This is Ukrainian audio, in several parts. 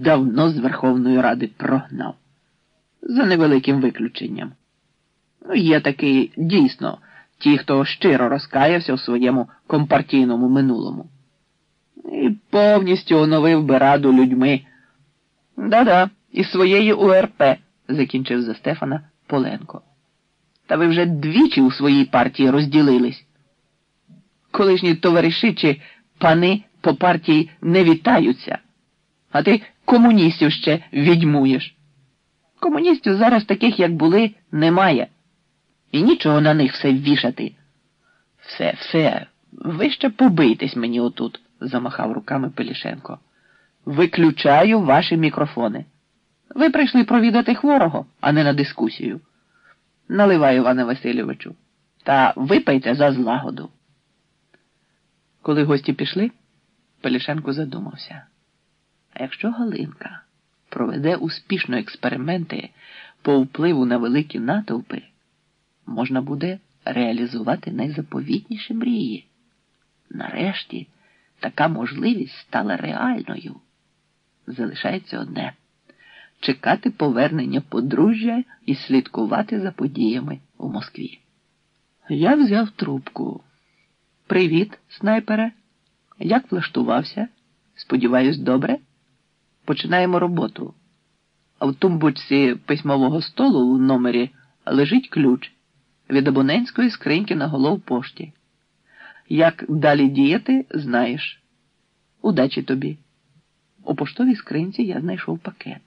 давно з Верховної Ради прогнав. За невеликим виключенням. Ну, є такий дійсно ті, хто щиро розкаявся в своєму компартійному минулому. І повністю оновив би раду людьми. Да-да, із своєї УРП, закінчив за Стефана Поленко. Та ви вже двічі у своїй партії розділились. Колишні товариші чи пани по партії не вітаються, а ти комуністів ще відьмуєш. Комуністів зараз таких, як були, немає. І нічого на них все вішати. Все, все, ви ще побийтесь мені отут, замахав руками Пелішенко. Виключаю ваші мікрофони. Ви прийшли провідати хворого, а не на дискусію. Наливаю, Іване Васильовичу, та випийте за злагоду. Коли гості пішли, Пелішенко задумався. Якщо Галинка проведе успішно експерименти по впливу на великі натовпи, можна буде реалізувати найзаповітніші мрії. Нарешті така можливість стала реальною. Залишається одне чекати повернення подружжя і слідкувати за подіями у Москві. Я взяв трубку. Привіт, снайпере. Як влаштувався? Сподіваюсь, добре? Починаємо роботу. А в тумбочці письмового столу у номері лежить ключ від абонентської скриньки на головпошті. Як далі діяти, знаєш. Удачі тобі. У поштовій скринці я знайшов пакет.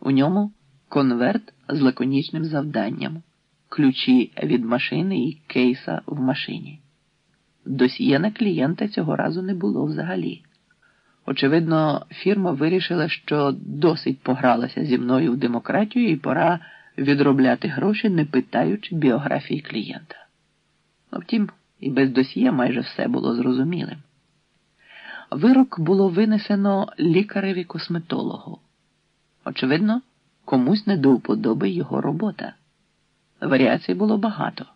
У ньому конверт з лаконічним завданням, ключі від машини і кейса в машині. Досьє на клієнта цього разу не було взагалі. Очевидно, фірма вирішила, що досить погралася зі мною в демократію і пора відробляти гроші, не питаючи біографії клієнта. Втім, і без досьє майже все було зрозумілим. Вирок було винесено лікареві косметологу. Очевидно, комусь не до вподоби його робота. Варіацій було багато.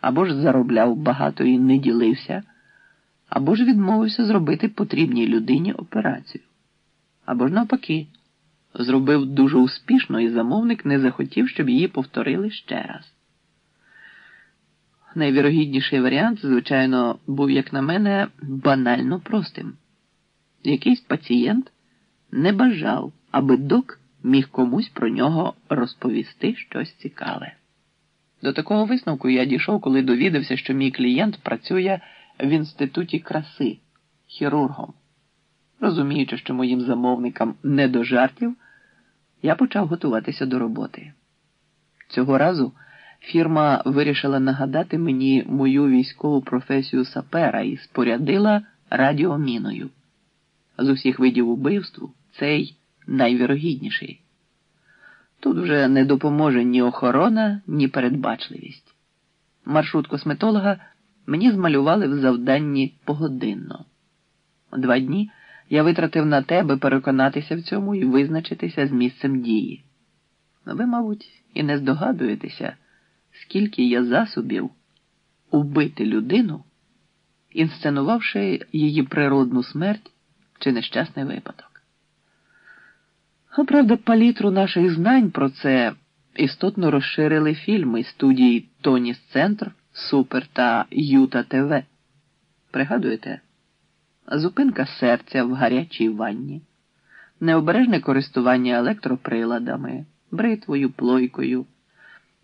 Або ж заробляв багато і не ділився, або ж відмовився зробити потрібній людині операцію, або ж навпаки, зробив дуже успішно, і замовник не захотів, щоб її повторили ще раз. Найвірогідніший варіант, звичайно, був, як на мене, банально простим. Якийсь пацієнт не бажав, аби док міг комусь про нього розповісти щось цікаве. До такого висновку я дійшов, коли довідався, що мій клієнт працює в інституті краси хірургом. Розуміючи, що моїм замовникам не до жартів, я почав готуватися до роботи. Цього разу фірма вирішила нагадати мені мою військову професію сапера і спорядила радіоміною. З усіх видів убивств цей найвірогідніший. Тут вже не допоможе ні охорона, ні передбачливість. Маршрут косметолога мені змалювали в завданні погодинно. Два дні я витратив на те, аби переконатися в цьому і визначитися з місцем дії. Ви, мабуть, і не здогадуєтеся, скільки є засобів убити людину, інсценувавши її природну смерть чи нещасний випадок. А правда, палітру наших знань про це істотно розширили фільми студії Тоніс Центр, Супер та Юта ТВ. Пригадуєте? Зупинка серця в гарячій ванні, необережне користування електроприладами, бритвою, плойкою,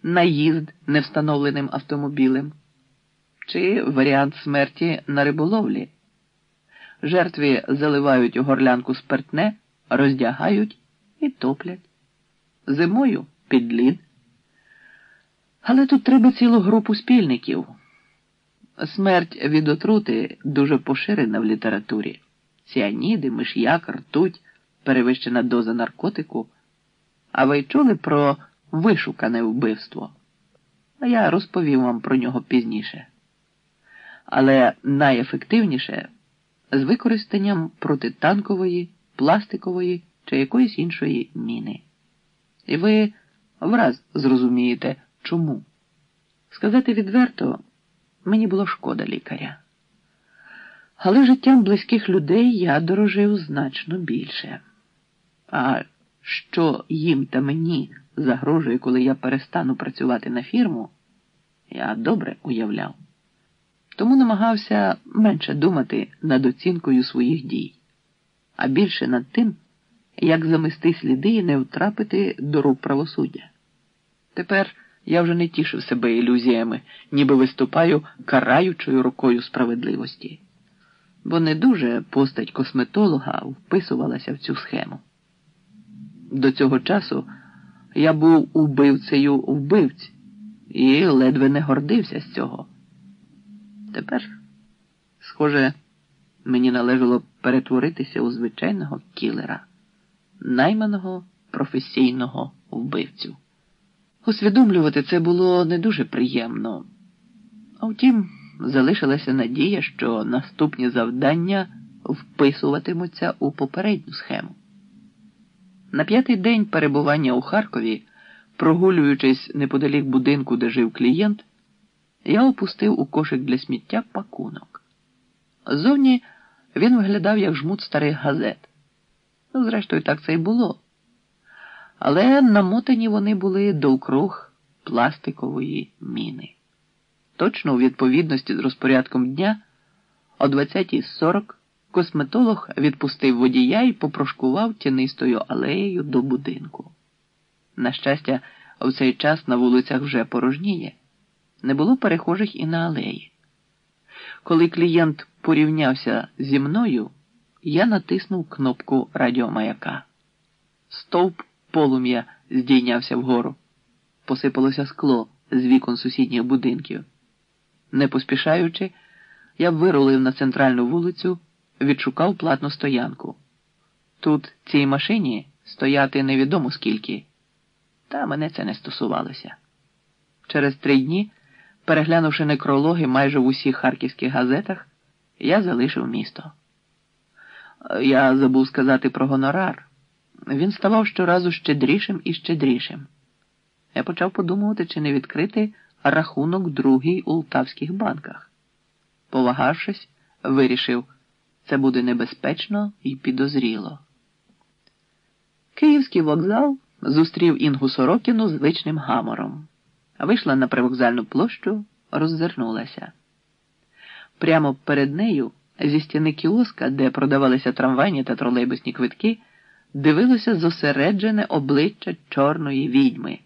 наїзд невстановленим автомобілем чи варіант смерті на риболовлі. Жертві заливають у горлянку спиртне, роздягають і топлять. Зимою під лід. Але тут треба цілу групу спільників. Смерть від отрути дуже поширена в літературі. Ціаніди, миш'як, ртуть, перевищена доза наркотику. А ви чули про вишукане вбивство? А я розповім вам про нього пізніше. Але найефективніше з використанням протитанкової, пластикової чи якоїсь іншої міни. І ви враз зрозумієте, чому. Сказати відверто, мені було шкода лікаря. Але життям близьких людей я дорожив значно більше. А що їм та мені загрожує, коли я перестану працювати на фірму, я добре уявляв. Тому намагався менше думати над оцінкою своїх дій, а більше над тим, як замести сліди і не втрапити до рук правосуддя. Тепер я вже не тішив себе ілюзіями, ніби виступаю караючою рукою справедливості, бо не дуже постать косметолога вписувалася в цю схему. До цього часу я був убивцею вбивць і ледве не гордився з цього. Тепер, схоже, мені належало перетворитися у звичайного кілера, найманого професійного вбивцю. Усвідомлювати це було не дуже приємно. А втім, залишилася надія, що наступні завдання вписуватимуться у попередню схему. На п'ятий день перебування у Харкові, прогулюючись неподалік будинку, де жив клієнт, я опустив у кошик для сміття пакунок. Зовні він виглядав як жмут старих газет. Ну, зрештою, так це й було. Але намотані вони були довкруг пластикової міни. Точно у відповідності з розпорядком дня о 20.40 косметолог відпустив водія і попрошкував тінистою алеєю до будинку. На щастя, в цей час на вулицях вже порожніє, не було перехожих і на алеї. Коли клієнт порівнявся зі мною, я натиснув кнопку радіомаяка. Стовп полум'я здійнявся вгору. Посипалося скло з вікон сусідніх будинків. Не поспішаючи, я вирулив на центральну вулицю, відшукав платну стоянку. Тут цій машині стояти невідомо скільки, та мене це не стосувалося. Через три дні, переглянувши некрологи майже в усіх харківських газетах, я залишив місто. Я забув сказати про гонорар. Він ставав щоразу щедрішим і щедрішим. Я почав подумувати, чи не відкрити рахунок другий у лтавських банках. Повагавшись, вирішив, це буде небезпечно і підозріло. Київський вокзал зустрів Інгу Сорокіну звичним гамором, вийшла на привокзальну площу, роззирнулася. Прямо перед нею, зі стіни кіоска, де продавалися трамвайні та тролейбусні квитки, дивилося зосереджене обличчя чорної відьми.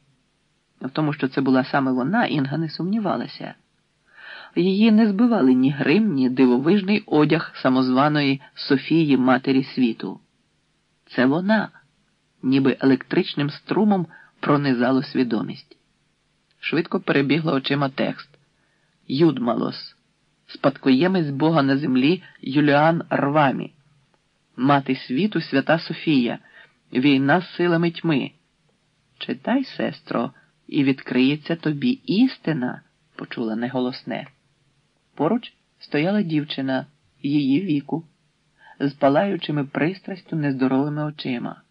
В тому, що це була саме вона, Інга не сумнівалася. Її не збивали ні грим, ні дивовижний одяг самозваної Софії Матері світу. Це вона, ніби електричним струмом пронизало свідомість. Швидко перебігла очима текст Юдмалос, спадкоємець Бога на землі Юліан Рвамі, Мати світу Свята Софія, війна з силами тьми. Читай, сестро, і відкриється тобі істина, почула неголосне. Поруч стояла дівчина її віку, з палаючими пристрастю нездоровими очима.